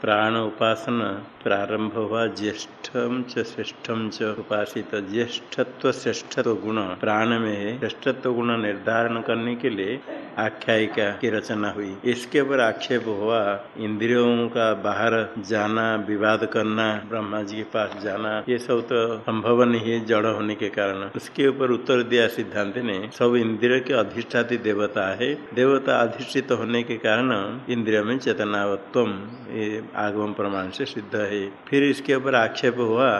प्राण उपासना प्रारंभ हुआ। ज्येष्ठम च श्रेष्ठम च उपासित। ज्येष्ठत्व श्रेष्ठत्व गुण प्राण में श्रेष्ठत्व गुण निर्धारण करने के लिए आख्यायिका की रचना हुई। इसके ऊपर आक्षेप हुआ, इंद्रियों का बाहर जाना, विवाद करना, ब्रह्मा जी के पास जाना, ये सब तो संभव नहीं है जड़ होने के कारण। उसके ऊपर उत्तर दिया सिद्धांत ने, सब इंद्रिय के अधिष्ठाती देवता है। देवता अधिष्ठित होने के कारण इंद्रिय में चेतनावत्व ये आगम प्रमाण से सिद्ध है। फिर इसके ऊपर आक्षेप हुआ,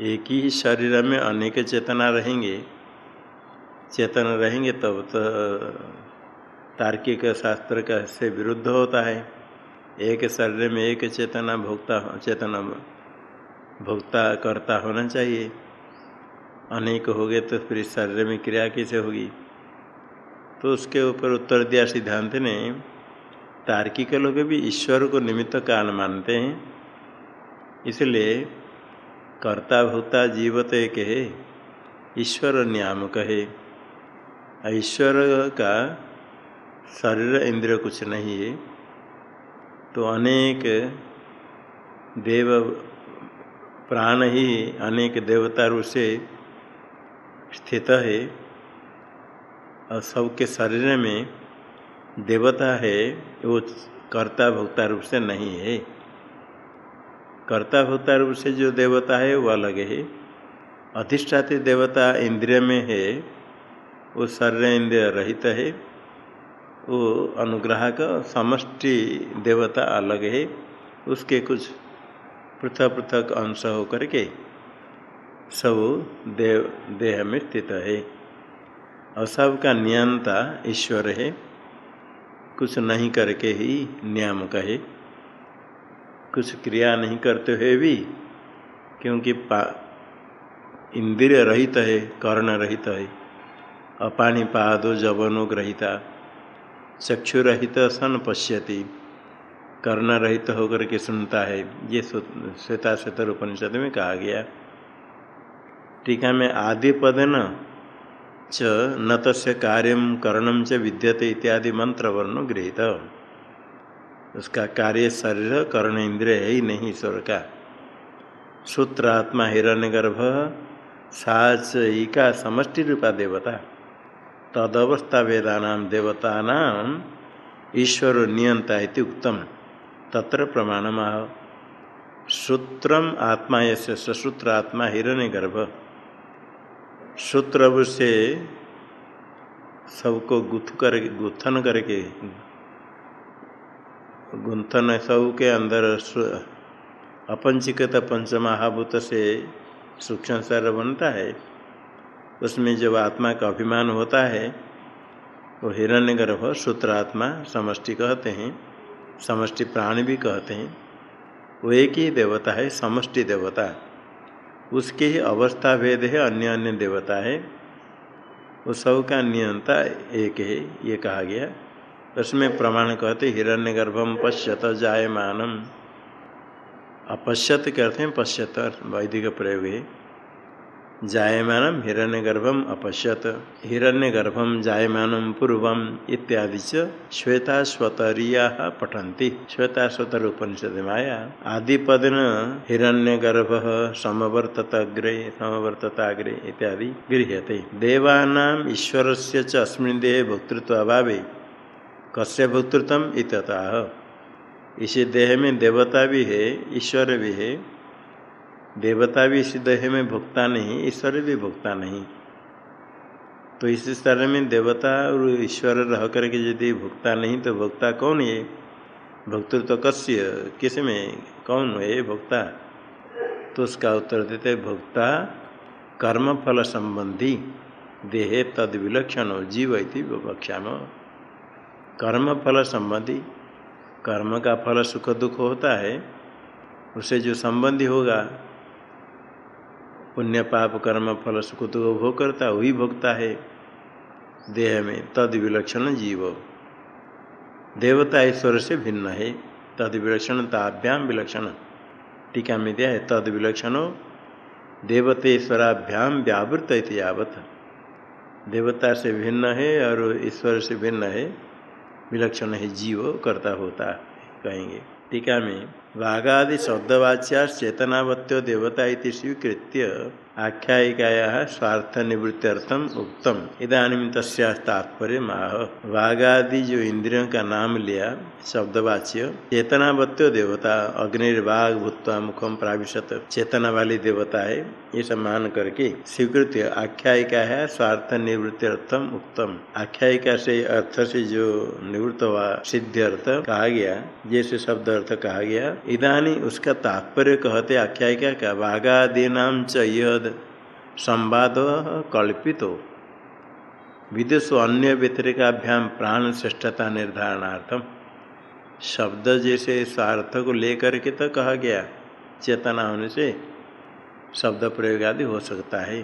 एक ही शरीर में अनेक चेतना रहेंगे। चेतन रहेंगे तब तो तार्किक शास्त्र का से विरुद्ध होता है। एक शरीर में एक चेतना भोक्ता चेतना भोक्ता करता होना चाहिए। अनेक हो गए तो फिर शरीर में क्रिया कैसे होगी? तो उसके ऊपर उत्तर दिया सिद्धांत ने तार्किक लोग भी ईश्वर को निमित्त काल मानते हैं। इसलिए कर्ता भोक्ता जीवत एक है ईश्वर नियामक है। ईश्वर का शरीर इंद्रिय कुछ नहीं है तो अनेक देव प्राण ही अनेक देवता रूप से स्थित है। और सबके शरीर में देवता है, वो कर्ता भोक्ता रूप से नहीं है। कर्ता भोक्ता रूप से जो देवता है, वो अलग है। अधिष्ठाती देवता इंद्रिय में है, वो शरीर इंद्रिय रहित है। वो अनुग्रह का समष्टि देवता अलग है। उसके कुछ पृथक पृथक अंश होकर के सब देव, देह में स्थित है। और सबका नियंता ईश्वर है। कुछ नहीं करके ही नियम कहे। कुछ क्रिया नहीं करते हुए भी, क्योंकि पा इंद्रिय रहित है, कर्ण रहित है अपानी पादो जवनो ग्रहिता, चक्षु रहित सन पश्यति, कर्ण रहित होकर के सुनता है। ये श्वेता श्वेतर उपनिषद में कहा गया। टीका में आदि पद न च न तस्य कार्यम करणम च विद्यते इत्यादि मंत्र वर्ण गृहित। उसका कार्य शरीर, कर्ण इंद्रिय है ही नहीं, ईश्वर का। सूत्रात्मा हिरण्य गर्भ साचयिका समष्टि रूपा देवता। तदवस्था वेदानाम देवतानाम ईश्वर नियंता इति उत्तम तत्र प्रमाणमाह। सूत्रम आत्मा यसे ससूत्र आत्मा हिरण्य गर्भ सूत्र से सबको गुथ कर, गुथन करके, गुंथन सब के अंदर अपंचीकृत पंचमहाभूत से सूक्ष्म शरीर बनता है। उसमें जब आत्मा का अभिमान होता है, वो हिरण्य गर्भ सूत्र आत्मा समष्टि कहते हैं, समष्टि प्राण भी कहते हैं। वो एक ही देवता है, समष्टि देवता। उसके ही अवस्था भेद है अन्य अन्य देवता है। वो सब का नियंता एक है, ये कहा गया। उसमें प्रमाण कहते हिरण्य गर्भम पश्यत जायमानम। अपश्यत करते हैं, पश्यत वैदिक प्रयोग है। जायमानम हिरण्यगर्भम अपश्यत। हिरण्यगर्भम जायमानम पूर्वम इत्यादि च श्वेताश्वतरिया पठन्ति। श्वेताश्वतर उपनिषद माया आदिपदन हिरण्यगर्भ समवर्तत अग्रे समवर्तत अग्रे इत्यादि गृह्यते। देवानाम ईश्वर से अस्मिन् देह भोक्तृत्व अभावे कस्य भोक्तृत्व इतः इसी देह में देवता भी है ईश्वर भी है देवता भी इस देह में भुगता नहीं, ईश्वर भी भुगता नहीं। तो इस स्तर में देवता और ईश्वर रह करके यदि भुगता नहीं तो भुगता कौन है भक्तृत्व तो कस्य किसमें? कौन है भुगता? तो उसका उत्तर देते भुगता कर्म फल संबंधी, देहे तद विलक्षण जीव इति विवक्षा कर्म फल संबंधी, कर्म का फल सुख दुख होता है, उसे जो संबंधी होगा पुण्य पाप कर्म, फल, सुख तो भोग करता, वही भोगता है। देह में तद विलक्षण जीव। देवता ईश्वर से भिन्न है। तद विलक्षण, ताभ्याम विलक्षण। टीका में दिया है, तद विलक्षणो देवतेश्वराभ्याम व्यावृत यावत। देवता से भिन्न है और ईश्वर से भिन्न है। विलक्षण है, जीव, करता होता कहेंगे। टीका में वाघादि शब्दवाच्या चेतनावत्यो देवता स्वीकृत्य आख्यायिकाया स्वार्थ निवृत्त्यर्थम उत्तम इधानी तस्या तात्पर्य माह वाघादि जो इंद्रियों का नाम लिया, शब्दवाच्य, चेतनावत्यो देवता अग्निर्वाघ भूतवा मुखम प्राविशत चेतना वाली देवता है ये सम्मान करके स्वीकृत आख्यायिका है स्वार्थ निवृत्त्यर्थम उत्तम आख्यायिका से अर्थ से जो निवृत्त हुआ सिद्ध अर्थ कहा गया, जैसे शब्द अर्थ कहा गया इधानी उसका तात्पर्य कहते आख्यायिका का वाघादी नाम च संवाद कल्पित। विदेश अन्य व्यतिरिकाभ्याम प्राण श्रेष्ठता निर्धारणार्थम शब्द जैसे स्वार्थ को लेकर के तो कहा गया, चेतना होने से शब्द प्रयोग आदि हो सकता है।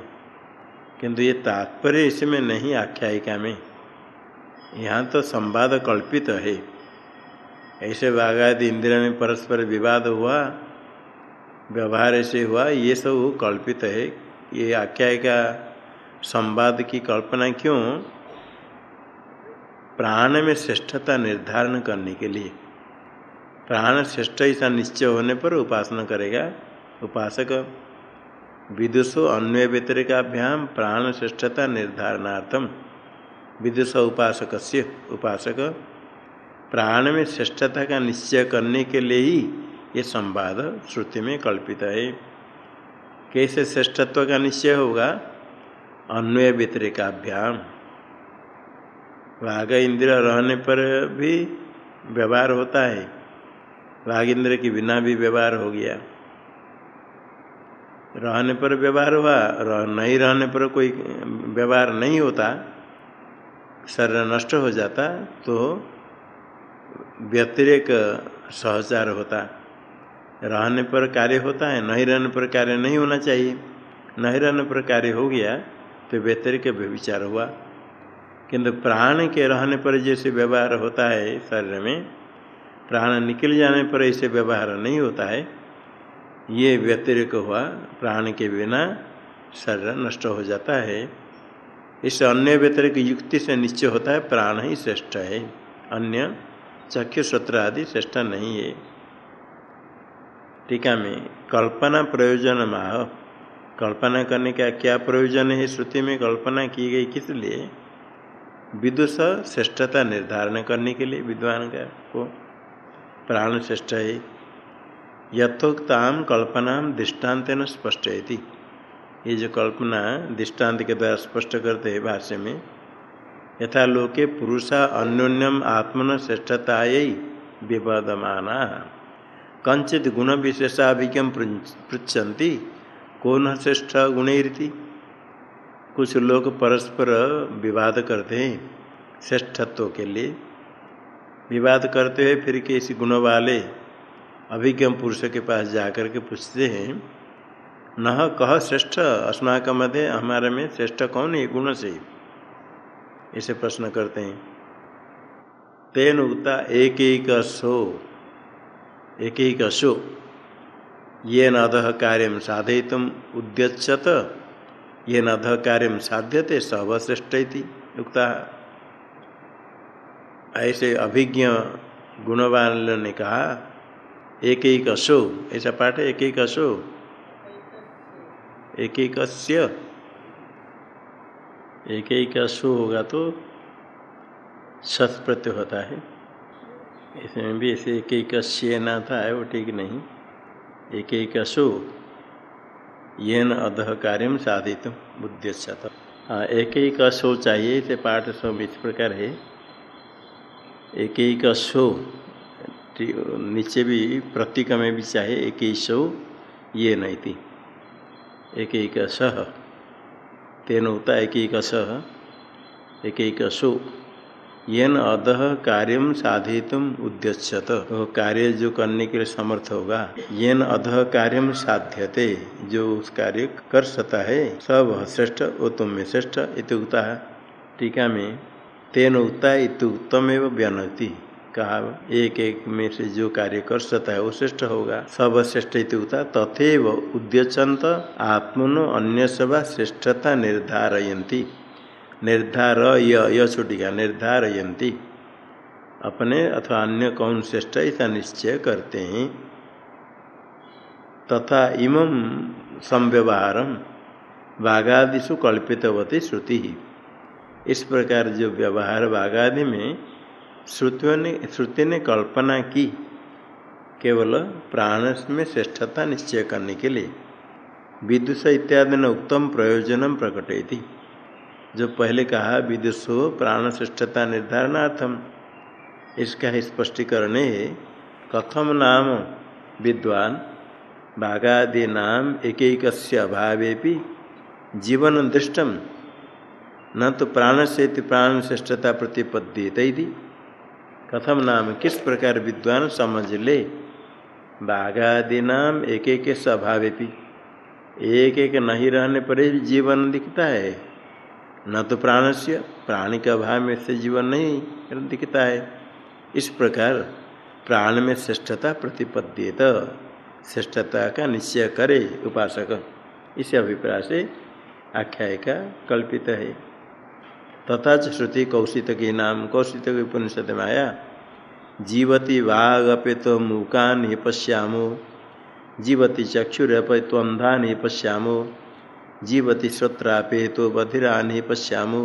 किंतु ये तात्पर्य इसमें नहीं आख्यायिका में। यहाँ तो संवाद कल्पित है। ऐसे बाघादि इंद्रिय में परस्पर विवाद हुआ, व्यवहार ऐसे हुआ, ये सब कल्पित है। ये आख्याय का संवाद की कल्पना क्यों? प्राण में श्रेष्ठता निर्धारण करने के लिए। प्राण श्रेष्ठ ऐसा निश्चय होने पर उपासना करेगा। उपासक, विदुषो अन्वय व्यतिरिकाभ्याम प्राण श्रेष्ठता निर्धारणार्थम। विदुष उपासक से उपासक, प्राण में श्रेष्ठता का निश्चय करने के लिए ही ये संवाद श्रुति में कल्पित है। कैसे श्रेष्ठत्व का निश्चय होगा? अन्वय व्यतिरिकाभ्याम। वाघ इंद्र रहने पर भी व्यवहार होता है। वाघ इंद्र के बिना भी व्यवहार हो गया। रहने पर व्यवहार हुआ रह, नहीं रहने पर कोई व्यवहार नहीं होता। शरीर नष्ट हो जाता तो व्यतिरेक सहचार होता। रहने पर कार्य होता है, नहीं रहने पर कार्य नहीं होना चाहिए। नहीं रहने पर कार्य हो गया तो व्यतिरिक व्यविचार हुआ। किंतु प्राण के रहने पर जैसे व्यवहार होता है शरीर में, प्राण निकल जाने पर ऐसे व्यवहार नहीं होता है। ये व्यतिरिक हुआ, प्राण के बिना शरीर नष्ट हो जाता है। इस अन्य व्यतिरिक युक्ति से निश्चय होता है, प्राण ही श्रेष्ठ है। अन्य चक्षु सत्र आदि श्रेष्ठ नहीं है। टीका में कल्पना प्रयोजन माह। कल्पना करने का क्या प्रयोजन है? श्रुति में कल्पना की गई किस लिए? विदुष श्रेष्ठता निर्धारण करने के लिए विद्वान का को प्राण श्रेष्ठ है। यथोक्ताम कल्पना दृष्टांत न स्पष्ट ये जो कल्पना दृष्टांत के द्वारा स्पष्ट करते हैं भाष्य में, यथा लोके पुरुषा अन्योन्यम आत्मन श्रेष्ठता विवादमाना कंचित गुण विशेषाभिज्ञम पृछन्ति कौन श्रेष्ठ गुणैरति? कुछ लोग परस्पर विवाद करते हैं श्रेष्ठत्व के लिए। विवाद करते हुए फिर किसी गुण वाले अभिज्ञ पुरुष के पास जाकर के पूछते हैं, न कह श्रेष्ठ? अस्माक मध्य हमारे में श्रेष्ठ कौन है? गुण से? इसे प्रश्न करते हैं। तेन उगता एक एक सो एक एक असो ये नध कार्य साधयित उद्यत ये नध कार्य साध्यते सर्वश्रेष्ठ उक्ता ऐसे अभिज्ञ गुणवान ने कहा एक एक असो ऐसा पाठ एक एक असो एक एक एक एक अशु होगा तो सत होता है। इसमें भी ऐसे एक एक ना था, है वो ठीक नहीं। एक एक अशु ये न अध कार्य साधित बुद्धि हाँ एक एक अशो चाहिए, इसे पाठ सब इस प्रकार है। एक एक अशो नीचे भी, प्रतीक में भी चाहिए, एक ही शो ये नहीं थी। एक एक सह तेन होता एक एक एक एक असो। येन अध कार्य साधित उद्यत तो कार्य जो करने के लिए समर्थ होगा, येन अध कार्य साध्यते, जो उस कार्य कर सकता है, सब श्रेष्ठ, वो तुम में श्रेष्ठ इतुक्ता टीका में, तेन उक्ता इतुक्तम एवं व्यनति। कहा, एक एक में से जो कार्य कर सकता है, वो श्रेष्ठ होगा। सब श्रेष्ठ इतुक्ता तथेव उद्यचंत आत्मनो अन्य सभा श्रेष्ठता निर्धारयती निर्धार यह छुटिका निर्धारयती। अपने अथवा अन्य कौन श्रेष्ठ ऐसा निश्चय करते हैं। तथा इमं संव्यवहार बाघादिशु कल्पितवती श्रुति। ही इस प्रकार जो व्यवहार बाघादि में श्रुतियों ने श्रुति ने कल्पना की, केवल प्राण में श्रेष्ठता निश्चय करने के लिए। विदुष इत्यादि ने उत्तम प्रयोजन प्रकटयती। जो पहले कहा, विदुषो प्राण श्रेष्ठता निर्धारणार्थम। इसका स्पष्टीकरण है, कथम नाम विद्वान भागादि नाम एक एक अभावे जीवन दृष्टम न तो प्राण से प्राण श्रेष्ठता प्रतिपद्यते कथम नाम किस प्रकार विद्वान समझ ले? बाघादि नाम एक एक स्वभावे एक एक नहीं रहने पर ही जीवन दिखता है। न तो प्राण से प्राणी के अभाव में से जीवन नहीं दिखता है। इस प्रकार प्राण में श्रेष्ठता प्रतिपद्येत। श्रेष्ठता का निश्चय करे उपासक। इस अभिप्राय से आख्यायिका कल्पित है। तथा श्रुति कौशित के नाम कौशित के उपनिषद में आया जीवती वागपित मूकान ही पश्यामो जीवती चक्षुरपित अंधा ही पश्यामो जीवती श्रोत्रापेतो बधिरान ही पश्यामो।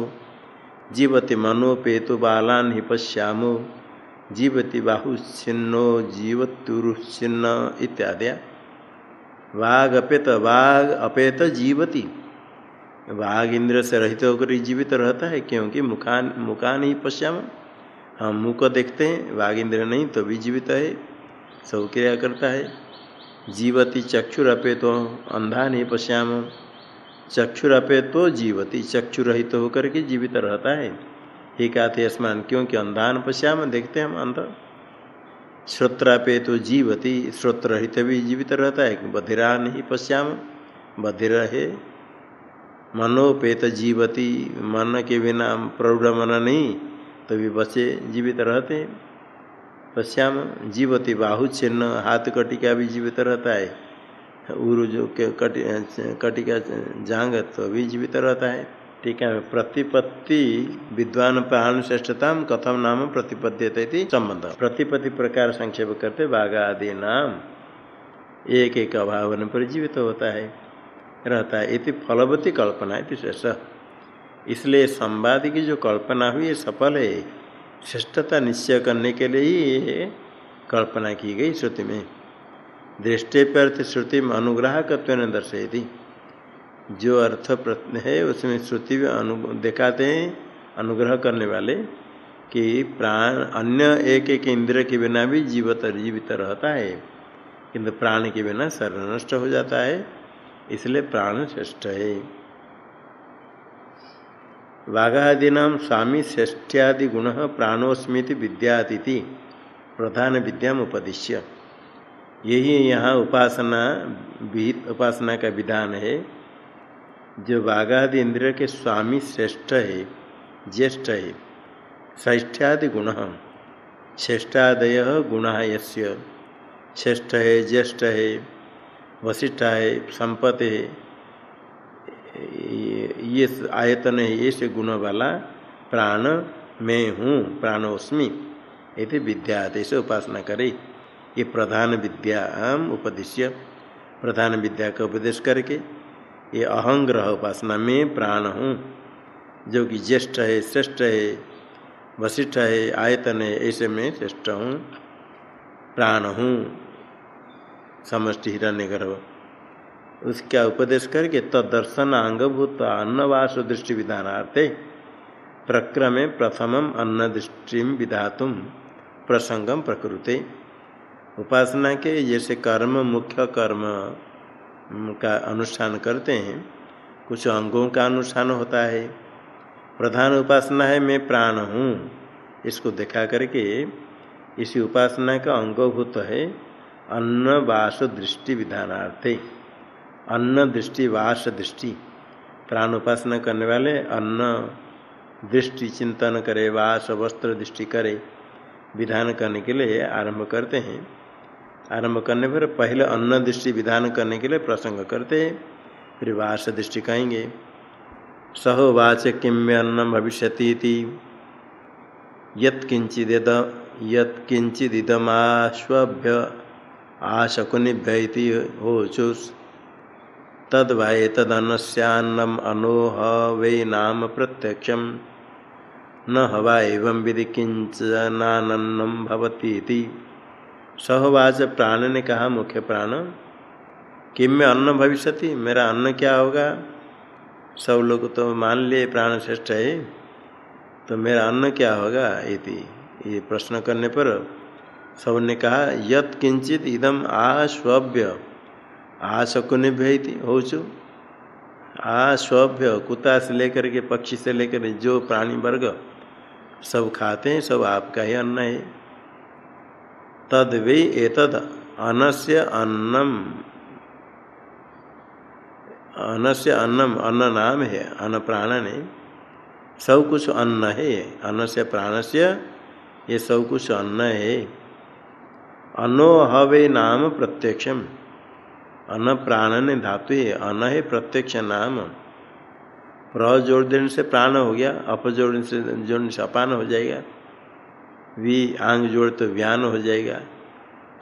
जीवती मनोपेतो बालान ही पश्यामो। जीवती बाहुच्छिन्नो जीवत्युरुच्छिन्न इत्यादि वाघ अपेत वाघ अपेत जीवती। वाघ इंद्र से रहित होकर जीवित रहता है, क्योंकि मुखान मुखान ही पश्याम। हम मुख को देखते हैं वाघ इंद्र नहीं तो भी जीवित है सब क्रिया करता है। जीवती चक्षुरपे तो अंधा नहीं पश्याम। चक्षुरपे तो जीवती। चक्षु रहित होकर के जीवित रहता है। ही कहते स्मान क्योंकि अंधान पश्याम देखते हम अंध श्रोत्रापे तो जीवती श्रोत्र रहित भी जीवित रहता है। बधिरा नहीं पश्याम, बधिर है। मनोपेत जीवती, मन के बिना प्रौढ़ मन नहीं तो भी बच्चे जीवित रहते हैं। पश्याम, जीवती बाहु चिन्ह हाथ कटिका भी जीवित रहता है। उरु जो कटि कटिका जांग तो भी जीवित रहता है। ठीक है, प्रतिपत्ति विद्वान प्राण श्रेष्ठता कथम नाम प्रतिपद्यते संबंध। प्रतिपत्ति प्रकार संक्षेप करते बाघ आदि नाम। एक एक अभावन पर जीवित होता है, रहता है। इति फलवती कल्पना है शेष। इसलिए संवाद की जो कल्पना हुई सफल है। श्रेष्ठता निश्चय करने के लिए ही कल्पना की गई श्रुति में। दृष्टि पर अर्थ श्रुति में अनुग्राहकत्व न दर्शयती जो अर्थ प्रश्न है, उसमें श्रुति में अनु, दिखाते हैं, अनुग्रह करने वाले, कि प्राण, अन्य एक एक इंद्र के बिना भी जीवत जीवित रहता है। किंतु प्राण के बिना शरीर नष्ट हो जाता है, इसलिए प्राण श्रेष्ठ है। वाघादीना स्वामी श्रेष्ठ्यादि गुण प्राणोस्मृति विद्याति प्रधान विद्या उपदिश्य यही यहाँ उपासना उपासना का विधान है। जो बाघादि इंद्रिय के स्वामी श्रेष्ठ है, ज्येष्ठ है श्रेष्ठ्यादि गुण, श्रेष्ठादय गुण यस्य, श्रेष्ठ है, ज्येष्ठ है वशिष्ठ है, संपत्ति है, ये आयतन है, ये से गुण वाला प्राण मैं हूँ, प्राणोस्मि ये विद्या से उपासना करे। ये प्रधान विद्या उपदेश्य, प्रधान विद्या का उपदेश करके ये अहंग्रह उपासना में प्राण हूँ। जो कि ज्येष्ठ है, श्रेष्ठ है, वशिष्ठ है, आयतन है, ऐसे में श्रेष्ठ हूँ, प्राण हूँ। समष्टि हिरण्य गर्भ उसका उपदेश करके तदर्शन अंगभूत अन्नवास दृष्टि विधानार्थे प्रक्रमे प्रथमम अन्न दृष्टि विधातुम प्रसंगम प्रकृते। उपासना के जैसे कर्म, मुख्य कर्म का अनुष्ठान करते हैं, कुछ अंगों का अनुष्ठान होता है। प्रधान उपासना है, मैं प्राण हूँ। इसको देखा करके इसी उपासना का अंगभूत है, अन्न, वास, दृष्टि, विधानार्थे। अन्न, दृष्टि, वास, दृष्टि। प्राण उपासना करने वाले अन्न, दृष्टि, चिंतन करे, वास, वस्त्र, दृष्टि करे, विधान करने के लिए आरंभ करते हैं। आरंभ करने पर पहले अन्न दृष्टि विधान करने के लिए प्रसंग करते हैं, फिर वास दृष्टि कहेंगे। सहो वाच किम्य अन्न भविष्य यत्किंचिद यत्किंचिदमाश्वभ्य आशकुनिभ्य होचुस। तद वाये तदन्नस्यान्नम अनोह वै नाम प्रत्यक्ष न हवा एवं विधि किंचनान्नम भवती सहवाच प्राण ने कहा, मुख्य प्राण, किम में अन्न भविष्य मेरा अन्न क्या होगा? सब लोग तो मान लिए, प्राण श्रेष्ठ है। तो मेरा अन्न क्या होगा? इति, ये प्रश्न करने पर सबने कहा, यत किंचित इदम आश्वभ्य आशकुनिभ्य हो चु आश्वभ्य कुत्ता से लेकर के, पक्षी से लेकर जो प्राणी वर्ग, सब खाते हैं, सब आपका ही अन्न है। तद वे एतद अनस्य अन्नम। अनस्य अन्नम, अन्न नाम है, अन्न प्राण ने सब कुछ अन्न है अन्न से प्राण से ये सब कुछ अन्न है। अनो हवे नाम प्रत्यक्षम। अन्न प्राण ने धातु है, अन्न है प्रत्यक्ष नाम। प्र जोड़ देने से प्राण हो गया, अप जोड़ने से जोड़ने से अपान हो जाएगा। वी आंग जोड़ तो व्यान हो जाएगा,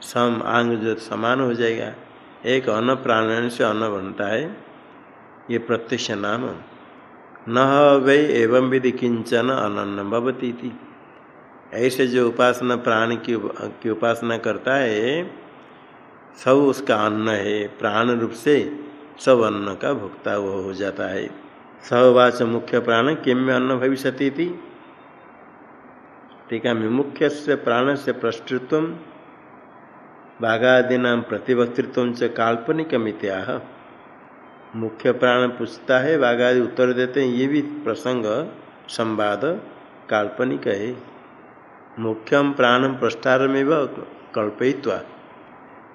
सम आंग जो समान हो जाएगा, एक अन्न प्राण से अन्न बनता है, ये प्रत्यक्ष नाम न वै एवं विधि किंचन अनन्न भवती थी ऐसे जो उपासना प्राण की की उपासना करता है, सब उसका अन्न है, प्राण रूप से सब अन्न का भुगता वो हो जाता है। सवाच मुख्य प्राण किम में अन्न भविष्य थी टीका में मुख्य से प्राण से प्रष्टुत्व बाघादीना प्रतिवक्तृत्व च काल्पनिक मित्या मुख्य प्राण पूछता है बाघादि उत्तर देते हैं, ये भी प्रसंग, संवाद, काल्पनिक है। मुख्यम प्राणम प्रस्तार में व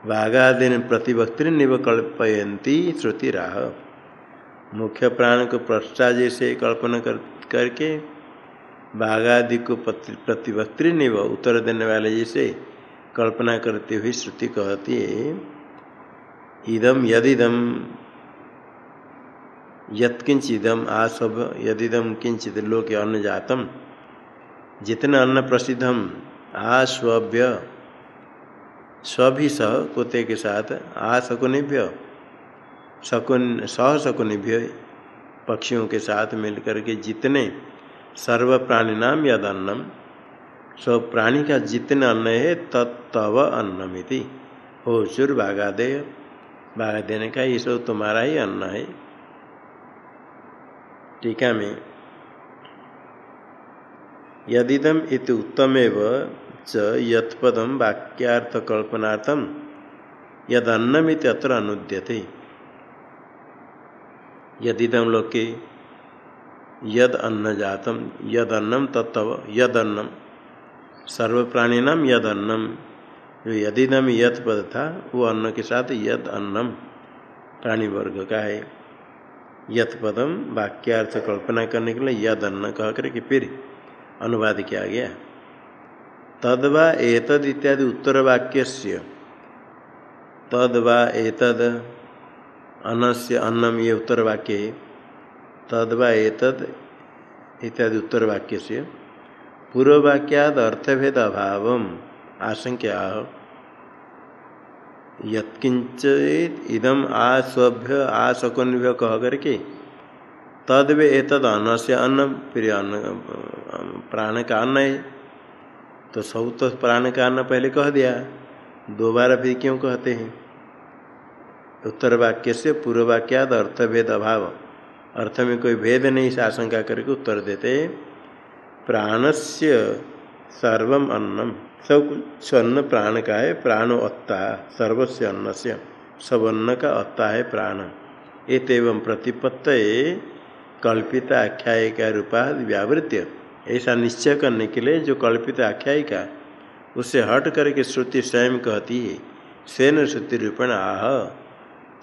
बाघादीन प्रतिवक्तृनिव कल्पयती श्रुतिराह। मुख्य प्राण को प्रष्टा जैसे कल्पना कर, करके बाघादि को प्रतिवक्तृनिव उत्तर देने वाले जैसे कल्पना करते हुए श्रुति कहती है इदम यदिदम यत्किंचिदम आसभ यदिदम किंचित लोक अन्न जातम जितने अन्न प्रसिद्धम आस्वभ्य स्वभी सह कुत्ते के साथ आ शकुनिभ्य शकुन सह शकुनिभ्य पक्षियों के साथ मिलकर के जितने सर्व प्राणी नाम यद अन्नम सब प्राणी का जितने अन्न है तत्व अन्नमिति हो चुर बाघादेय बाघा देने का ये सब तुम्हारा ही अन्न है। टीका में। यदिदम इत उत्तमेव च यत्पदम वाक्यार्थ कल्पनार्थम यदन्नमित अत्र अनुद्यते। यदिदम लोके यद अन्न जातम, यद अन्नम तत्व यद अन्नम। सर्व प्राणीनाम यद अन्नम। जो यदिदम यथ पद था, वो अन्न के साथ यद अन्नम। प्राणी वर्ग का है। यथ पदम वाक्यार्थ कल्पना करने के लिए यद अन्न कह करके फिर अनुवाद किया गया। तदवा एतद इत्यादि उत्तर वाक्य तदवा एतद अनस्य अन्नम ये उत्तर वाक्य है। तदवा एतद इत्यादि उत्तर वाक्य से पूर्ववाक्याद अर्थभेद अभाव आशंका यत्किंचित इदम आस्वभ्य आशकुन्भ्य कह करके तद वे एतद अन्न से अन्न, फिर अन्न प्राण का अन्न है। तो सब तो प्राण का अन्न पहले कह दिया, दोबारा फिर क्यों कहते हैं? उत्तर वाक्य से पूर्व वाक्याद अर्थभेद अभाव अर्थ में कोई भेद नहीं आशंका करके उत्तर देते प्राणस्य सर्वम अन्नम। सब कुछ अन्न प्राण का है, प्राणो अत्ता सर्वस्व अन्न से सब अन्न का अत्ता है, प्राण। एतव प्रतिपत्त कल्पित आख्यायिका रूपा व्यावृत्य। ऐसा निश्चय करने के लिए जो कल्पित आख्यायिका उससे हट करके श्रुति स्वयं कहती है। सेन श्रुति रूपेण आह।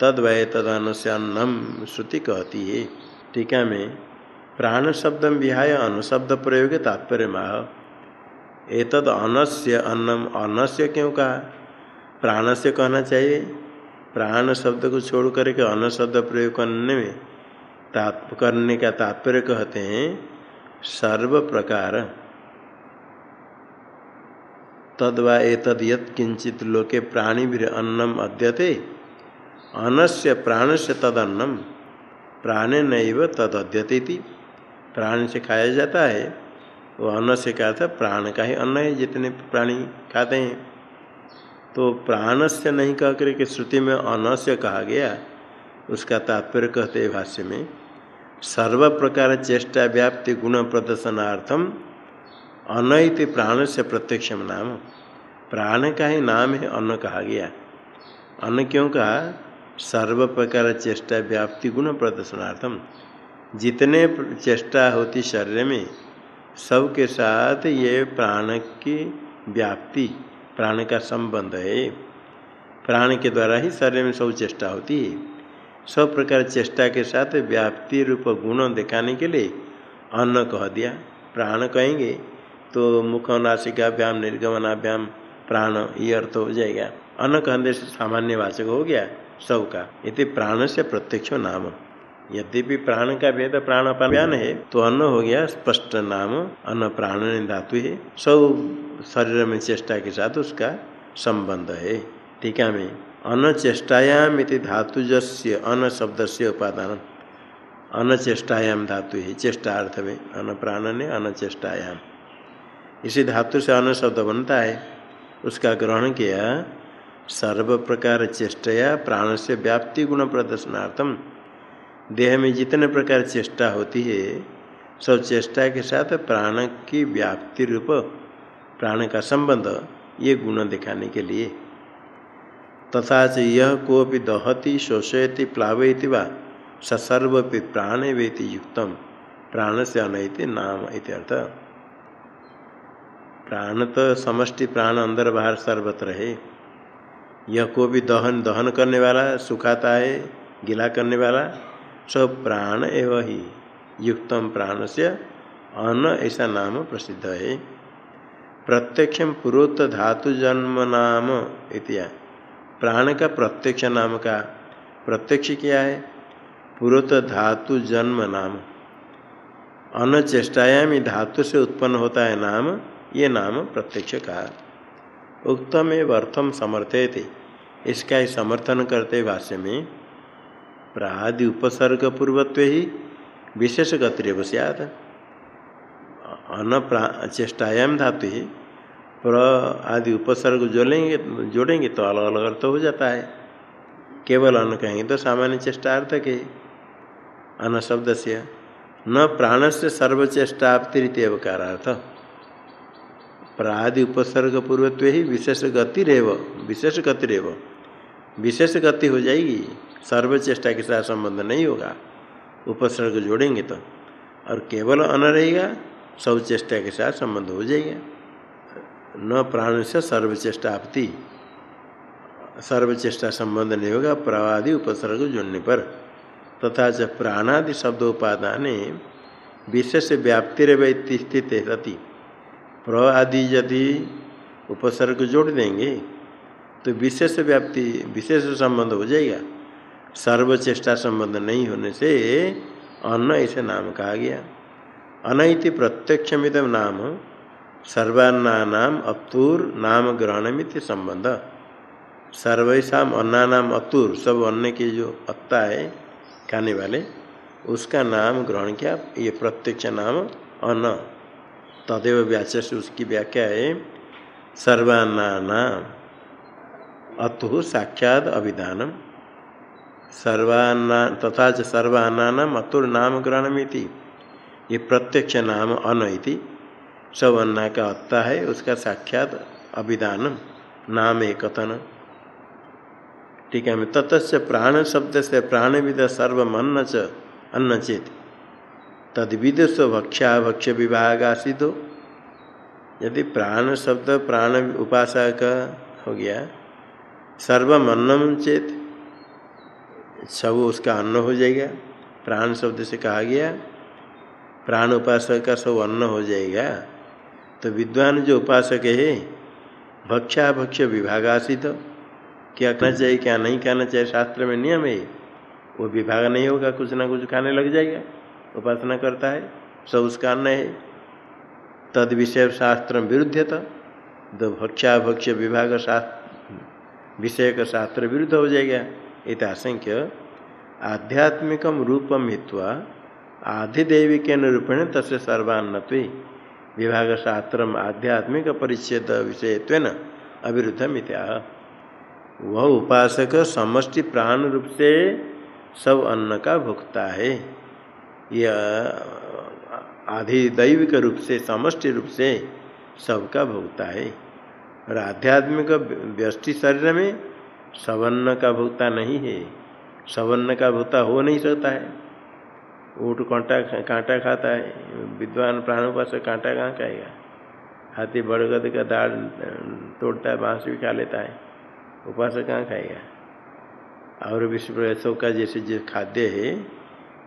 तद अन्नम श्रुति कहती है। टीका में, प्राण शब्द विहाय अनुशब्द प्रयोग तात्पर्य माह एतद अनस्य अन्नम, अनस्य क्यों कहा? प्राण से कहना चाहिए। प्राण शब्द को छोड़ करके अन्न शब्द प्रयोग करने में ताप करने का तात्पर्य कहते हैं, सर्व प्रकार। तद्वा एतद यत किंचित लोके प्राणी भी अन्नम अद्यते। अनस्य प्राण से तद अन्नम प्राण नैव तद प्राण से खाया जाता है, वो अन्न से कहा था? प्राण का ही अन्न है, जितने प्राणी खाते हैं। तो प्राण से नहीं कह कर श्रुति में अन्न से कहा गया, उसका तात्पर्य कहते हैं भाष्य में, सर्व प्रकार चेष्टा व्याप्ति गुण प्रदर्शनार्थम अनैति प्राण से प्रत्यक्ष नाम। प्राण का ही नाम है अन्न कहा गया। अन्न क्यों कहा? सर्व प्रकार चेष्टा व्याप्ति गुण प्रदर्शनार्थम जितने चेष्टा होती शरीर में, सबके साथ ये प्राण की व्याप्ति, प्राण का संबंध है। प्राण के द्वारा ही शरीर में सब चेष्टा होती है। सब प्रकार चेष्टा के साथ व्याप्ति रूप गुण दिखाने के लिए अन्न कह दिया, प्राण कहेंगे तो मुख नासिका व्याम निर्गमनाभ्याम, प्राण ये अर्थ हो जाएगा। अन्न कहने से सामान्य वाचक हो गया। सबका इति प्राण से प्रत्यक्ष नाम। यद्यपि प्राण का भेद प्राण अपान है तो अन्न हो गया स्पष्ट नाम। अन्न प्राण धातु है। सब शरीर में चेष्टा के साथ उसका संबंध है। टीका में। अन्न चेष्टायाम धातुजस्य, अन्न शब्द से उपादान। अन्न चेष्टायाम धातु है। चेष्टा अर्थ में अन्न प्राण ने अन्न चेष्टायाम। इसी धातु से अन्न शब्द बनता है। उसका ग्रहण किया सर्व प्रकार चेष्टया प्राण से व्याप्ति गुण प्रदर्शनार्थम देह में जितने प्रकार चेष्टा होती है, सब चेष्टा के साथ प्राण की व्याप्ति रूप, प्राण का संबंध, ये गुण दिखाने के लिए। तथा च यह कोपि दहती, शोषयति, प्लावयति वा ससर्वपि प्राण वेति युक्तम प्राण से अनैति नाम इत्यर्थ प्राण तो समष्टि प्राण अंदर बाहर सर्वत्र है। यह को भी दहन दहन करने वाला, सुखाता है, गिला करने वाला, सब प्राण एवं ही युक्तम प्राण से अन्न ऐसा नाम प्रसिद्ध है। प्रत्यक्ष पुरोत धातु जन्म नाम इतिया प्राण का प्रत्यक्ष नाम का प्रत्यक्ष क्या है? पुरोत धातु जन्म नाम। अन्न चेष्टायाम धातु से उत्पन्न होता है नाम, ये नाम प्रत्यक्ष का उक्तम एवं अर्थम समर्थे थे इसका ही समर्थन करते भाष्य में, प्रादि उपसर्ग पूर्वत्व ही विशेष गतिरव सियाद अन चेष्टायाम धातु ही प्र आदि उपसर्ग जोड़ेंगे जोड़ेंगे तो अलग अलग अर्थ हो जाता है। केवल अन्न कहेंगे तो सामान्य चेष्टार्थ के। अन्न शब्द से न प्राण से सर्वचेष्टाप्तिरित अवकारार्थ प्रादि उपसर्ग पूर्वत्व ही विशेष गति रेव, विशेष गति रेव। विशेष गति हो जाएगी, सर्वचेष्टा के साथ संबंध नहीं होगा। उपसर्ग जोड़ेंगे तो। और केवल अन रहेगा सब चेष्टा के साथ संबंध हो जाएगा। न प्राण से सर्वचेष्टा आपती सर्वचेष्टा संबंध नहीं होगा प्रवादि उपसर्ग जोड़ने पर। तथा च प्राणादि शब्द उपादान विशेष व्याप्ति रे स्थित रति। प्र आदि यदि उपसर्ग जोड़ देंगे तो विशेष व्याप्ति, विशेष संबंध हो जाएगा। सर्वचेष्टा संबंध नहीं होने से अन्न ऐसे नाम कहा गया। अनैति प्रत्यक्षमित नाम सर्वान्ना नाम अतुर नाम ग्रहण ग्रहणमित संबंध। सर्वैसा अन्ना नाम अतुर सब अन्न के जो अत्ता है, खाने वाले, उसका नाम ग्रहण किया, ये प्रत्यक्ष नाम अन्न। तदेव व्याच से उसकी व्याख्या है सर्वान्ना अतु साक्षात अभिधानम। सर्वाना तथा च सर्वाना अतुर नाम ग्रहणमिति, ये प्रत्यक्ष नाम अन इति, सब अन्ना का अत्ता है, उसका साक्षात अभिधान नाम एक कथन ठीक है ततच प्राण शब्द से प्राणविद सर्वमन्न च, अन्न चेत। तद्विद भक्षा, भक्ष्य विभाग आसित हो यदि प्राण शब्द, प्राण उपासक हो गया, सर्वमन्नम चेत, सब उसका अन्न हो जाएगा। प्राण शब्द से कहा गया, प्राण उपासक का सब अन्न हो जाएगा। तो विद्वान जो उपासक है, भक्षा, भक्ष्य विभागासित क्या कहना चाहिए, क्या नहीं कहना चाहिए, शास्त्र में नियम है? वो विभाग नहीं होगा, कुछ ना कुछ खाने लग जाएगा। उपासना करता है सब उसका अन्न है। तद विषय शास्त्र विरुद्ध तो भक्षा भक्ष्य विभाग शास्त्र विषय का शास्त्र विरुद्ध हो जाएगा। इत आशंक्य आध्यात्मिकम रूपम हित्वा आधिदेविक रूपेण तस्य सर्वान्नत्व, विभाग शास्त्र आध्यात्मिक परिच्छेद विषयत्व अविरुद्ध मिथ्या वह उपासक समष्टि प्राण रूप से सब अन्न का भुगता है। यह आधिदैविक रूप से, समष्टि रूप से सबका भोगता है। और आध्यात्मिक व्यष्टि शरीर में सवर्ण का भोगता नहीं है। सवर्ण का भोगता हो नहीं सकता है। ऊट कांटा कांटा खाता है। विद्वान प्राणों पर से कांटा कहाँ खाएगा? हाथी बड़गद का दाढ़, तोड़ता है बाँस भी खा लेता है। उपासक कहाँ खाएगा? और विश्व का जैसे जो खाद्य है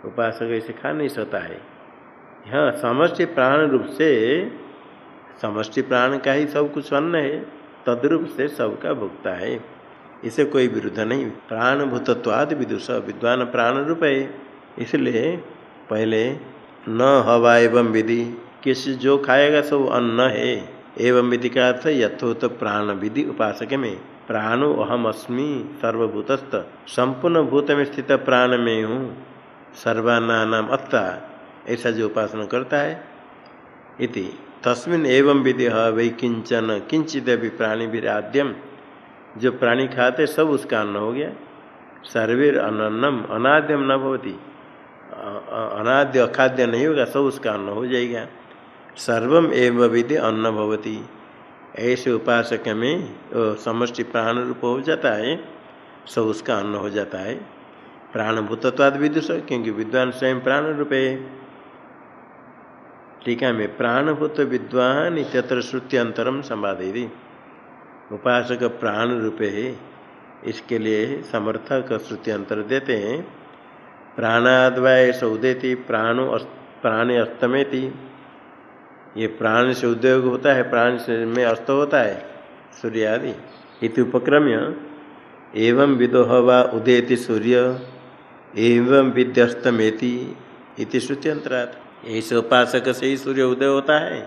उपासक ऐसे खा नहीं सकता है। हाँ समष्टि प्राण रूप से, समष्टि प्राण का ही सब कुछ अन्न है, तद्रूप से सबका भुगता है। इसे कोई विरुद्ध नहीं, प्राण भूतत्वाद विदुष, विद्वान प्राण रूप है। इसलिए पहले न हवा एवं विधि, किस जो खाएगा सब अन्न है। एवं विधि का अर्थ यथोत प्राण विधि उपासक में, प्राणो अहम अस्मी सर्वभूतस्थ, संपूर्ण भूत में स्थित प्राण में हूँ। सर्वानाम अत्ता ऐसा जो उपासना करता है। इति। तस्मिन एवं विधि वही किंचन किंचित भी प्राणी विराद्यम जो प्राणी खाते सब उसका अन्न हो गया। सर्वेर अन्नम अनाद्यम न भवती। अनाद्य, अखाद्य नहीं होगा, सब उसका अन्न हो जाएगा। सर्वम एवं विधि अन्न भवती। ऐसे उपासक में समष्टि प्राण रूप हो जाता है। सब उसका अन्न हो जाता है। प्राणभूतत्वाद विदुष क्योंकि विद्वान स्वयं प्राण रूप टीका में प्राणभूत विद्वान इतर श्रुति अंतरम संवादी उपासक प्राण रूपे इसके लिए समर्थक श्रुति अंतर देते हैं। प्राणाद्वय सौदेति, प्राणो प्राणे अस्तमेति। ये प्राण से उद्योग होता है, प्राण से में अस्त होता है सूर्य आदि इति उपक्रम्य। एवं विदोह व उदेति सूर्य। एवं विद्यस्तमेति इति श्रुत्यंतरात ऐसे उपासक से ही सूर्य उदय होता है।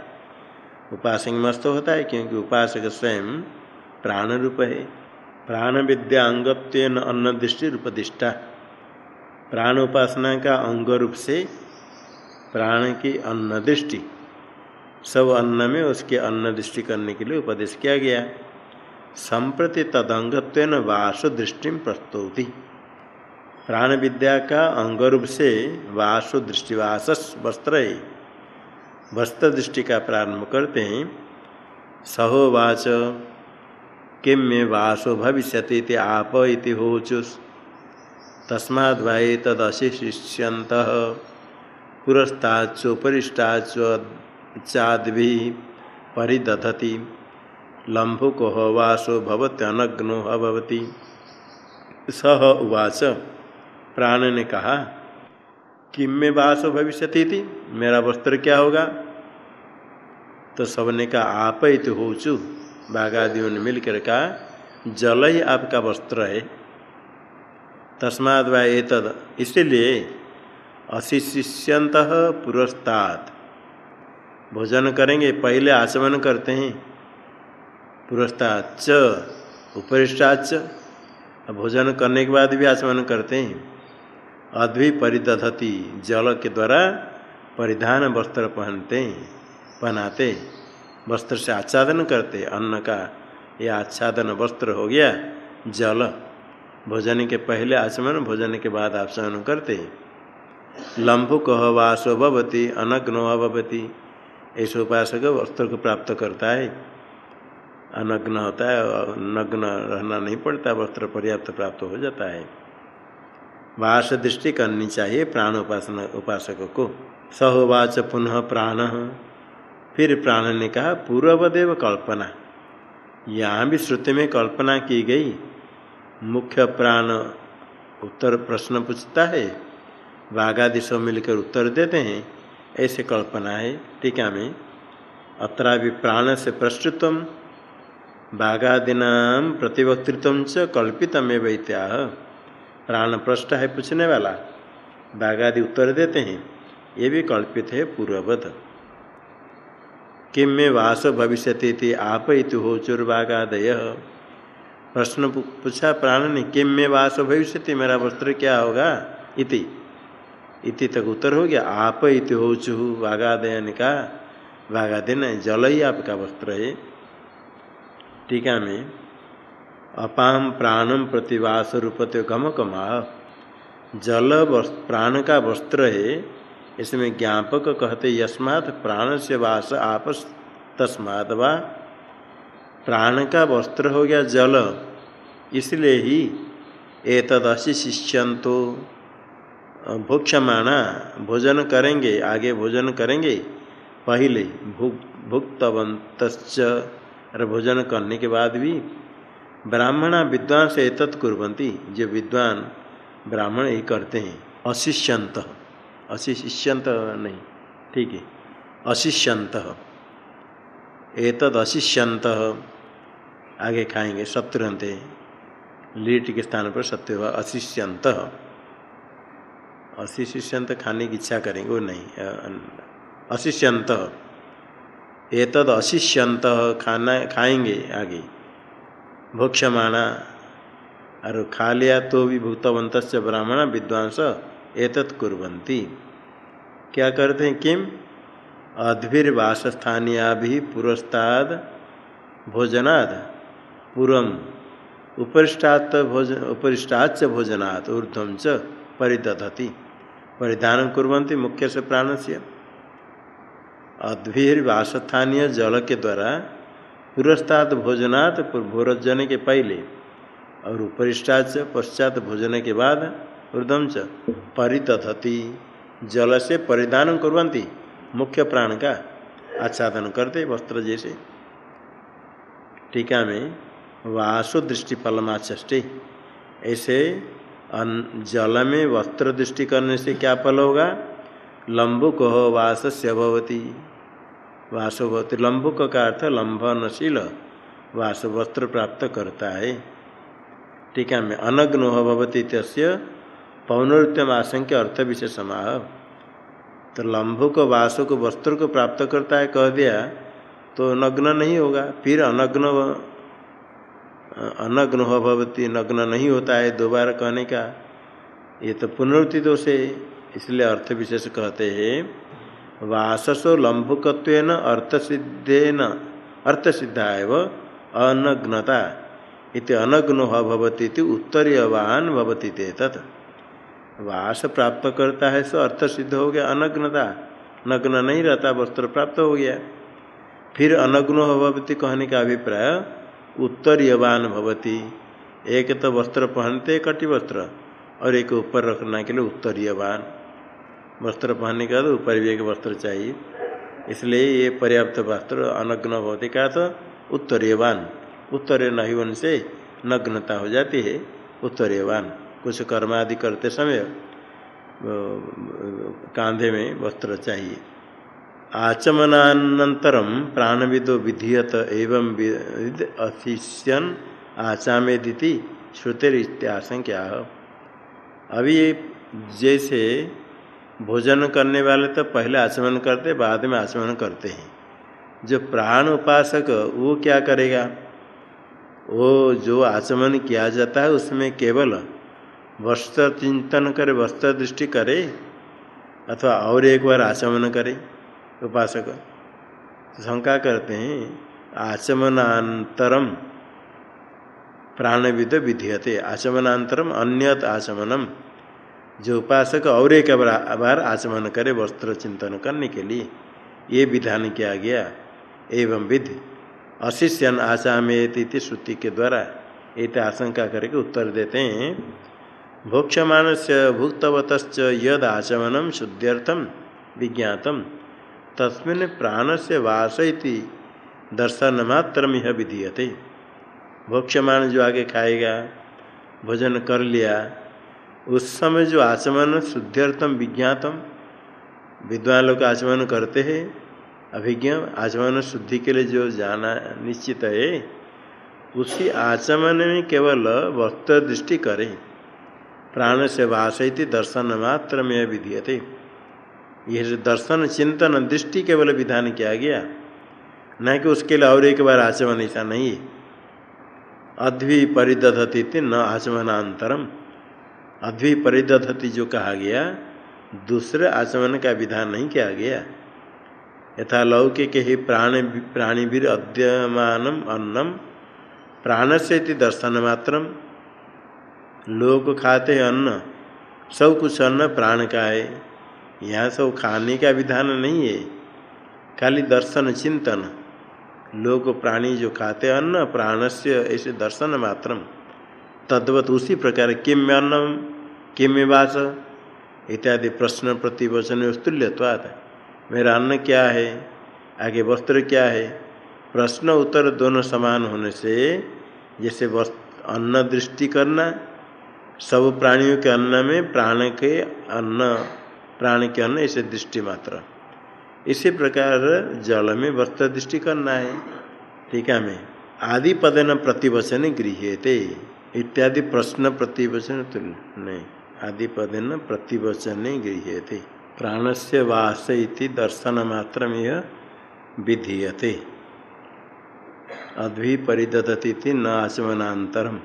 उपासक मस्त होता है क्योंकि उपासक स्वयं प्राण रूप है। प्राण विद्या अंगत्व अन्न दृष्टि रूपदिष्टा प्राण उपासना का अंग रूप से प्राण की अन्न दृष्टि सब अन्न में उसके अन्न दृष्टि करने के लिए उपदेश किया गया। संप्रति तदंगत्व वासु दृष्टि प्रस्तुति। प्राण विद्या का अंग रूप से वासु दृष्टिवास वस्त्र वस्त्र दृष्टि का प्रारंभ करते हैं। सहोवाच किम में वासो भविष्य आप इति होचुस। तस्माद् वाये तदशिष्यंत पुरस्ताचोपरिष्टाच चादि परिदधति। लंबुको वासो भवत्यनग्नो अभवती सह उवाच। प्राण ने कहा कि मैं वासो भविष्य थी मेरा वस्त्र क्या होगा? तो सबने कहा, आप ही तो हो चु बाघादियों ने मिलकर कहा, जल ही आपका वस्त्र है। तस्माद वा तद इसलिए अशिष्यंत पुरस्तात्। भोजन करेंगे, पहले आचमन करते हैं। पुरस्ताच उपरिष्टाच भोजन करने के बाद भी आचमन करते हैं। अद्भि परिदधति जल के द्वारा परिधान वस्त्र पहनते, पहनाते, वस्त्र से आच्छादन करते। अन्न का यह आच्छादन वस्त्र हो गया, जल। भोजन के पहले आचमन, भोजन के बाद आचमन करते। लंबु कह वासो भवती, अनग्नो भवती ऐसे उपासक वस्त्र को प्राप्त करता है। अनग्न होता है, नग्न रहना नहीं पड़ता, वस्त्र पर्याप्त प्राप्त हो जाता है। वास दृष्टि करनी चाहिए प्राण उपासना, उपासक को। सहोवाच पुनः प्राण। फिर प्राण ने कहा पूर्वदेव कल्पना। यहाँ भी श्रुति में कल्पना की गई। मुख्य प्राण उत्तर प्रश्न पूछता है। बाघादि मिलकर उत्तर देते हैं। ऐसे कल्पना है टीका में। अत्रा भी प्राण से प्रस्तुतम। बाघादीना प्रतिवक्तृत्व च कल्पितमेव इत्याह। प्राण प्रश्न है पूछने वाला। बाघादि उत्तर देते हैं, ये भी कल्पित है पूर्ववध किम में वास भविष्य आप इति हो चुर्वागादय। प्रश्न पूछा प्राण ने किम में वास भविष्य मेरा वस्त्र क्या होगा? इति। इति तक उत्तर हो गया आप इति हो चुहु ने वागादय नहीं, जल ही आपका वस्त्र है। टीका में अपाम प्राणम प्रतिवास रूपते गम कमा जल प्राण का वस्त्र है, इसमें ज्ञापक कहते यस्मात् प्राण से वास आपस तस्मात् वा। प्राण का वस्त्र हो गया जल, इसलिए ही एक एतद शिष्यंतो। भुक्षमाणा भोजन करेंगे, आगे भोजन करेंगे। पहले भुक भुक्तवंत भोजन करने के बाद भी ब्राह्मणा विद्वान से एतत् कुरंती जो विद्वान ब्राह्मण ही करते हैं। अशिष्यंत अशिष्यंत नहीं, ठीक है। अशिष्यंत, एतद अशिष्यंत, आगे खाएँगे सत्युरंत लीट के स्थान पर सत्य हुआ, अशिष्यंत। अशिष्यंत खाने की इच्छा करेंगे, वो नहीं अशिष्यंत। एतद अशिष्यंत, खाना, खाएँगे आगे। भोक्षमाणा और खा लिया तो भी भूतवंत ब्राह्मण विद्वांस एतत् कुर्वन्ति। क्या करते हैं किम? अद्भिर्वासस्थानिया भी पुरस्ताद भोजनाद। पूर्व उपरिष्टात् भोजन उपरिष्टाच भोजनात्, ऊर्ध्व च परिदधति। परिधान कुरंती मुख्य से प्राण से अद्भिर्वासस्थानीय जल के द्वारा पुरस्ताद भोजनात् भोजन के पहले और उपरिष्टाच पश्चात भोजन के बाद ऊर्धम च परितथति, जल से परिधान कुरंती मुख्य प्राण का आच्छादन करते वस्त्र जैसे। टीका में वासु दृष्टि फलमाचे ऐसे जल में वस्त्र दृष्टि करने से क्या फल होगा? लंबुक हो वास से भवती। वास भवती लंबुक का अर्थ लंबनशील वास वस्त्र प्राप्त करता है। टीका में अनग्न भवती तस्य पौनृत्यम आशंक्य अर्थ विशेष समाह तो लंबु को वासु को वस्त्र को प्राप्त करता है कह दिया तो नग्न नहीं होगा, फिर अनग्न अनग्न हो भवती, नग्न नहीं होता है दोबारा कहने का। ये तो पुनरुक्ति दोष है, इसलिए अर्थ विशेष कहते हैं। वाससो लंबुकत्व अर्थ सिद्धेन अर्थ सिद्धा एवं अनग्नता इति अनग्न भवती उत्तरीयवान भवती तत्। वास प्राप्त करता है सो अर्थ सिद्ध हो गया, अनग्नता। नग्न नहीं रहता, वस्त्र प्राप्त हो गया। फिर अनग्न भवती कहने का अभिप्राय, उत्तरीयवान भवती। एक तो वस्त्र पहनते कटी वस्त्र और एक ऊपर रखना के लिए उत्तरीयवान। वस्त्र पहनने के बाद ऊपर भी एक वस्त्र चाहिए। इसलिए ये पर्याप्त वस्त्र अनग्न भवती का तो उत्तरीयवान उत्तरे नहीं होने से नग्नता हो जाती है। उत्तरीयवान कुछ कर्म आदि करते समय कांधे में वस्त्र चाहिए। आचमनानंतरम प्राणविदो विधीयत एवं अशिष्यन आचामेदिति श्रुतिर इत्याशंक्या अभी जैसे भोजन करने वाले तो पहले आचमन करते, बाद में आचमन करते हैं। जो प्राण उपासक, वो क्या करेगा? वो जो आचमन किया जाता है, उसमें केवल वस्त्र चिंतन करे, वस्त्र दृष्टि करे, अथवा और एक बार आचमन करे, उपासक। शंका करते हैं, आचमनांतरम प्राणविद विधीयते, आचमनांतरम अन्यत आचमनम। जो उपासक और एक बार आचमन करे वस्त्र चिंतन करने के लिए। ये विधान किया गया। एवं विधि। अशिष्यन आचामेति श्रुति के द्वारा एक आशंका करके उत्तर देते हैं। भोक्षमान से भुक्तवत यद आचमनम शुद्ध्यर्थम विज्ञातम। तस्मिन प्राण से वास दर्शन मात्र यह विधीयते। भोक्ष्यमान जो आगे खाएगा, भोजन कर लिया उस समय जो आचमन शुद्ध्यर्थम विज्ञातम विद्वान लोग आचमन करते हैं, अभिज्ञ आचमन शुद्धि के लिए जो जाना निश्चित है, उसी आचमन में केवल वस्त्र दृष्टि करें। प्राण से वास दर्शन मात्र में विधीयते। यह दर्शन चिंतन दृष्टि केवल विधान किया गया, न कि उसके लिए और एक बार आचमन ऐसा नहीं है। अद्वि परिदधति न आचमनांतरम। अद्वि परिदधति जो कहा गया, दूसरे आचमन का विधान नहीं किया गया। यथा लौकिक ही प्राण प्राणीवीर अद्यमान अन्नम प्राण से दर्शन मात्र लोग खाते अन्न, सब कुछ अन्न प्राण का है। यहाँ सब खाने का विधान नहीं है, खाली दर्शन चिंतन। लोग प्राणी जो खाते अन्न प्राण से ऐसे दर्शन मात्र तद्वत उसी प्रकार किम अन्नम किम वास इत्यादि प्रश्न प्रतिवचन तुल्यवाद मेरा अन्न क्या है? आगे वस्त्र क्या है? प्रश्न उत्तर दोनों समान होने से, जैसे अन्न दृष्टि करना, सब प्राणियों के अन्न में प्राण के अन्न, प्राण के अन्न, ऐसे दृष्टि मात्र। इसी प्रकार जल में वस्त्र दृष्टि करना है। टीका में। आदि पद न प्रतिवचन गृह्यते। इत्यादि प्रश्न प्रतिवचन नहीं। आदि पद न प्रतिवचन गृह्यते प्राण से वास दर्शन मात्र विधीयते। अद्भि परिदधती न आचमनातरम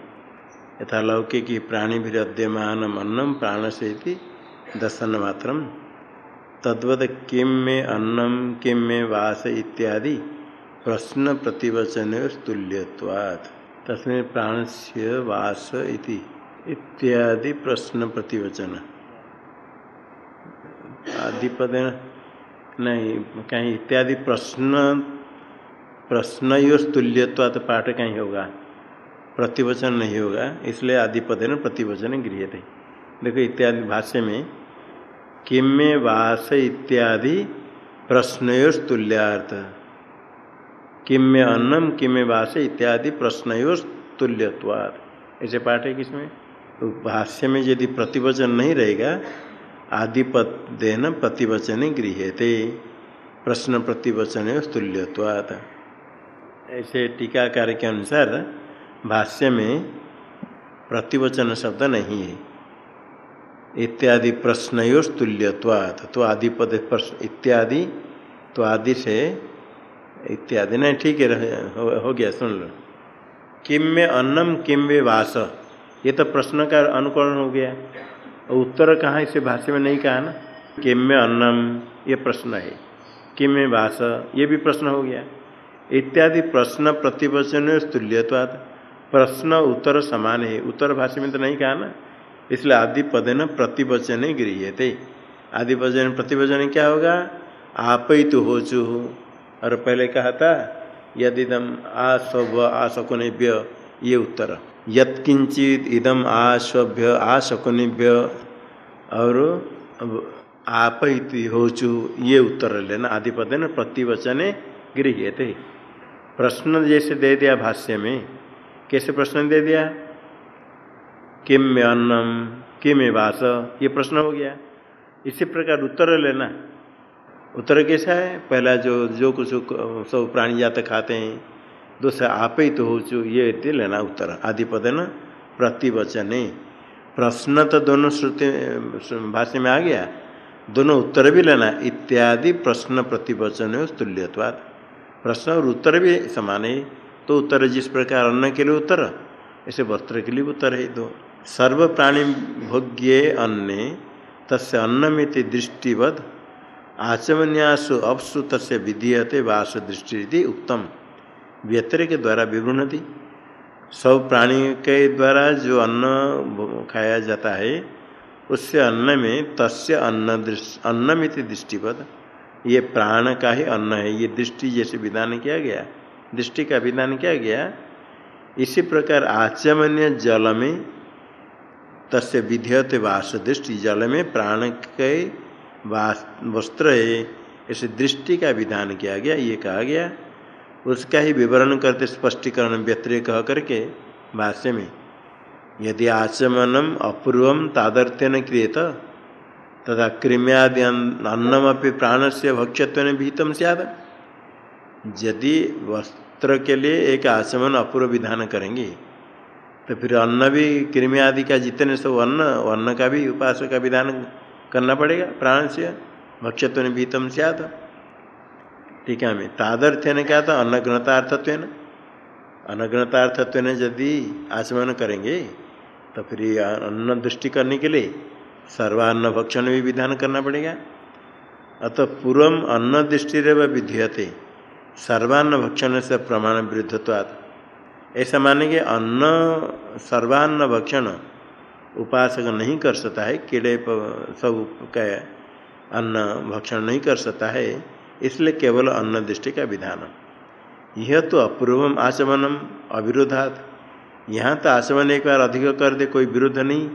यथा लौकिक अद्यमान अन्नम प्राण से दर्शन मात्र तद्वत किम में अन्नम किम में वास इत्यादि प्रश्न प्रतिवचन तुल्यवाद तस्में प्राण से वास इति इत्यादि प्रश्न प्रतिवचन। आदिपद नहीं, कहीं इत्यादि प्रश्न प्रश्न पाठ कहीं होगा? प्रतिवचन नहीं होगा, इसलिए आदिपद प्रतिवचन गृह थे। देखो इत्यादि भाष्य में, किम में वास इत्यादि प्रश्नयोर तुल्यार्थ किम अन्नम किम में वास इत्यादि प्रश्नयोर तुल्यवाद ऐसे पाठ है किसमें? तो भाष्य में यदि प्रतिवचन नहीं रहेगा आदिपदेन प्रतिवचन गृहते प्रश्न प्रतिवचन तुल्यवाद ऐसे टीकाकार के अनुसार भाष्य में प्रतिवचन शब्द नहीं है। इत्यादि प्रश्न तुल्यवाद तो आदि पद प्रश्न, इत्यादि तो आदि से इत्यादि। नहीं ठीक है हो, हो गया सुन लो। किम में अन्नम किम में वास। ये तो प्रश्न का अनुकरण हो गया। और उत्तर कहाँ इसे भाष्य में नहीं कहा ना? किम में अन्नम ये प्रश्न है। किम में वास ये भी प्रश्न हो गया। इत्यादि प्रश्न प्रतिवचन तुल्यवाद प्रश्न उत्तर समान है। उत्तर भाष्य में तो नहीं कहा ना? इसलिए आदि पद न प्रतिवचन गृह थे आदि वचन प्रतिवचन क्या होगा? आप ही तो हो चु और पहले कहा था यदि इदम आस्व आशकुनिभ्य ये उत्तर। यत्किंचित इदम आस्वभ्य आशकुनिभ्य और आप ही हो चु ये उत्तर लेना। आदि पद न प्रतिवचन गृह थे प्रश्न जैसे दे दिया भाष्य में, कैसे प्रश्न दे दिया? किम अन्नम किम वास ये प्रश्न हो गया। इसी प्रकार उत्तर लेना। उत्तर कैसा है। पहला जो जो कुछ, सब प्राणी जात खाते हैं, दूसरा आप ही तो हो चु ये लेना उत्तर। आदि पद न? प्रतिवचन। प्रश्न तो दोनों श्रुति, भाष्य में आ गया। दोनों उत्तर भी लेना। इत्यादि प्रश्न प्रतिवचन तुल्यवाद प्रश्न और उत्तर भी समान है। तो उत्तर जिस प्रकार अन्न के लिए उत्तर, ऐसे वस्त्र के लिए उत्तर है दो। सर्व प्राणी भोग्ये अन्ने तस्य अन्नमिति दृष्टिवद आचमन्यासु अपसु तस्य विधीयते वास दृष्टि उत्तम व्यतिर के द्वारा विवृणति। सब प्राणी के द्वारा जो अन्न खाया जाता है, उससे अन्न में तस्य अन्न अन्नमिति दृष्टिवद ये प्राण का ही अन्न है। ये दृष्टि जैसे विधान किया गया, दृष्टि का विधान किया गया। इसी प्रकार आचमन्य जल में तस्य विधेयते वास दृष्टि जल में प्राण के वस्त्र है ऐसे दृष्टि का विधान किया गया, ये कहा गया। उसका ही विवरण करते स्पष्टीकरण व्यतिरय कह करके भाष्य में, यदि आचमनम अपूर्व तादर्थ्य क्रियत, तथा कृम्यादि अन्नमपि प्राण से भक्ष्यत्व विहितम सियाद यदि वस्त्र के लिए एक आचमन अपूर्व विधान करेंगे तो फिर अन्न भी कृमि आदि का जितने सब अन्न अन्न का भी उपास का विधान करना पड़ेगा, प्राण से भक्ष्यत्व भीतम सियात। ठीक है, मैं तादर्थ्य ने क्या था? अनग्नतार्थत्व अनग्नतार्थत्व ने यदि आचमन करेंगे तो फिर अन्न दृष्टि करने के लिए सर्वान्न भक्षण भी विधान करना पड़ेगा। अतः पूर्व अन्न दृष्टि व विधीयते, सर्वान्न भक्षण से प्रमाण विरुद्धत्वात्। ऐसा मानेंगे अन्न, सर्वान्न भक्षण उपासक नहीं कर सकता है, कीड़े सब का अन्न भक्षण नहीं कर सकता है, इसलिए केवल अन्न दृष्टि का विधान। यह तो अपूर्वम आचमनम अविरोधात। यहाँ तो आचमन एक बार अधिक कर दे, कोई विरुद्ध नहीं।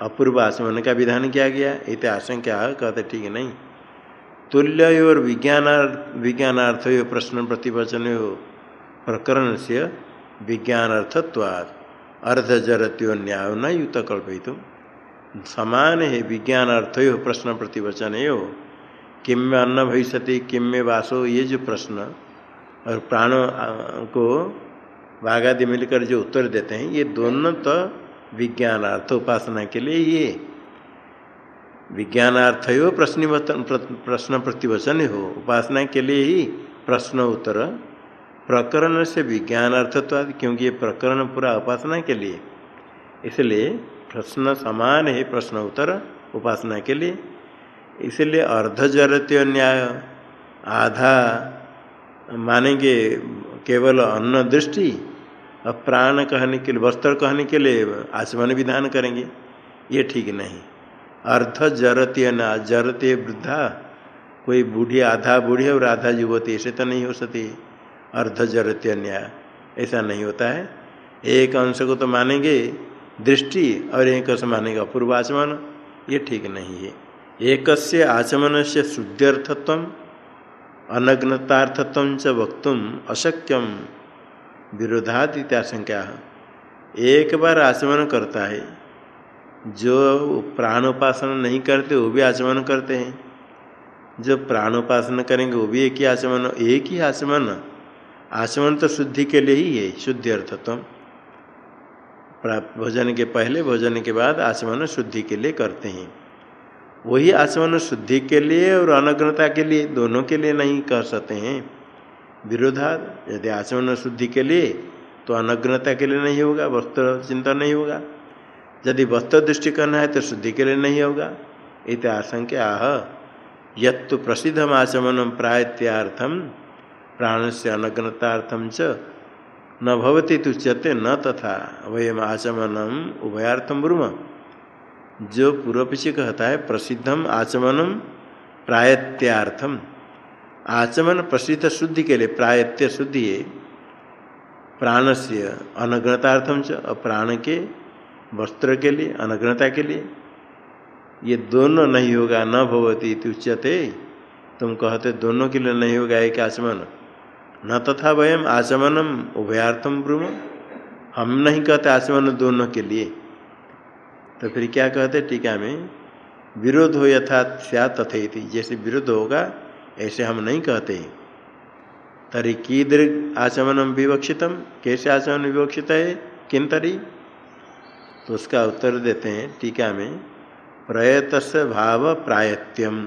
अपूर्व आचमन का विधान किया गया, इत आशंका कहते ठीक नहीं। तुल्य और विज्ञान विज्ञानार्थ प्रश्न प्रतिवचन प्रकरण से विज्ञानार्थत्वाद अर्धजरत्यो न्याय न युत कल्पित समान है विज्ञान अर्थ हो प्रश्न प्रतिवचन हो किम में अन्न भविष्य किम में वासो, ये जो प्रश्न, और प्राण को बाघादि मिलकर जो उत्तर देते हैं, ये दोनों तो विज्ञानार्थ उपासना के लिए ये विज्ञानार्थ हो। प्रश्न प्रश्न प्रतिवचन हो उपासना के लिए ही प्रश्न उत्तर प्रकरण से विज्ञान अर्थत्वाद, क्योंकि ये प्रकरण पूरा उपासना के लिए। इसलिए प्रश्न समान है, प्रश्न उत्तर उपासना के लिए। इसलिए अर्धजरत्य न्याय आधा मानेंगे केवल अन्न दृष्टि और प्राण कहने के लिए, वस्त्र कहने के लिए आचमन विधान करेंगे। ये ठीक नहीं। अर्ध जरतीय न जरतीय वृद्धा, कोई बूढ़ी, आधा बूढ़ी और आधा युवती, ऐसे तो नहीं हो सकती। अर्ध जरतीय न्याय ऐसा नहीं होता है। एक अंश को तो मानेंगे, दृष्टि और एक अंश मानेंगे अपूर्व आचमन। ये ठीक नहीं है। एक आचमन से शुद्ध्यर्थत्व, अनग्नतार्थत्व च वक्त अशक्यम विरोधात इत्याशंका एक बार आचमन करता है। जो प्राण उपासना नहीं करते, वो भी आचमन करते हैं। जो प्राण उपासना करेंगे, वो भी एक ही आचमन, एक ही आचमन। आचमन तो शुद्धि के लिए ही है, शुद्धि अर्थत्व। प्राप्त भोजन के पहले, भोजन के बाद आचमन शुद्धि के लिए करते हैं। वही आचमन शुद्धि के लिए और अनग्रता के लिए दोनों के लिए नहीं कर सकते हैं। विरोधा यदि आचमन शुद्धि के लिए तो अनग्रता के लिए नहीं होगा वस्त्र चिंता नहीं होगा। यदि वस्त्र दृष्टि करना है तो शुद्धि के लिए नहीं होगा। इत आशंका आह। यत्तु प्रसिद्धम आचमनम प्रायत्यार्थम। प्राण से अनग्नतार्थम च न भवती तुच्यते न तथा। वयम आचमनम उभयार्थम ब्रूम जो पूर्व पीछे कहता है प्रसिद्धम आचमनम प्रायत्यार्थम। आचमन प्रसिद्ध शुद्धि के लिए प्रायत्य शुद्धि है। प्राण से अनग्नतार्थम च प्राण के वस्त्र के लिए, अनग्नता के लिए। ये दोनों नहीं होगा, न भवती उच्यते तुम कहते दोनों के लिए नहीं होगा एक आचमन। न तथा वयम आचमनम उभयार्थम ब्रूम। हम नहीं कहते आचमन दोनों के लिए। तो फिर क्या कहते टीका में? विरोध हो यथा क्या तथे जैसे विरोध होगा, ऐसे हम नहीं कहते। तरी कीदृग आचमनम विवक्षितम कैसे आचमन विवक्षित है? किन तरी? तो उसका उत्तर देते हैं टीका में प्रयत भाव प्रायत्यम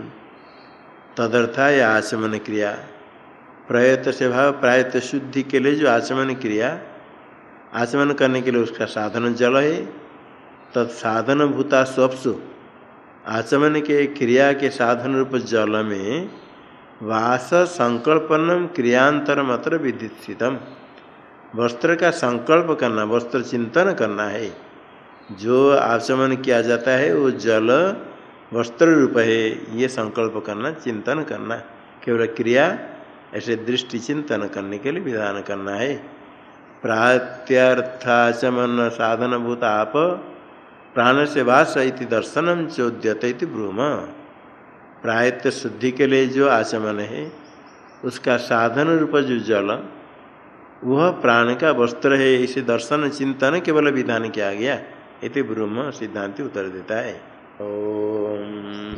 तदर्था या आचमन क्रिया। प्रयत से भाव प्रायत शुद्धि के लिए जो आचमन क्रिया, आचमन करने के लिए उसका साधन जल है तत्साधन भूता स्वप्सु। आचमन के क्रिया के साधन रूप जल में वास संकल्पनम क्रियांतर मात्र विधिष्ठितम वस्त्र का संकल्प करना, वस्त्र चिंतन करना है। जो आचमन किया जाता है, वो जल वस्त्र रूप है, ये संकल्प करना, चिंतन करना, केवल क्रिया ऐसे दृष्टि चिंतन करने के लिए विधान करना है। प्रात्यर्थाचमन साधन भूत आप प्राण से वास इति दर्शनम चोद्यते ब्रूम। प्रायत शुद्धि के लिए जो आचमन है, उसका साधन रूप जो जल, वह प्राण का वस्त्र है। इसे दर्शन चिंतन केवल विधान किया गया। इति ब्रह्म सिद्धांति उत्तर देता है। ओम।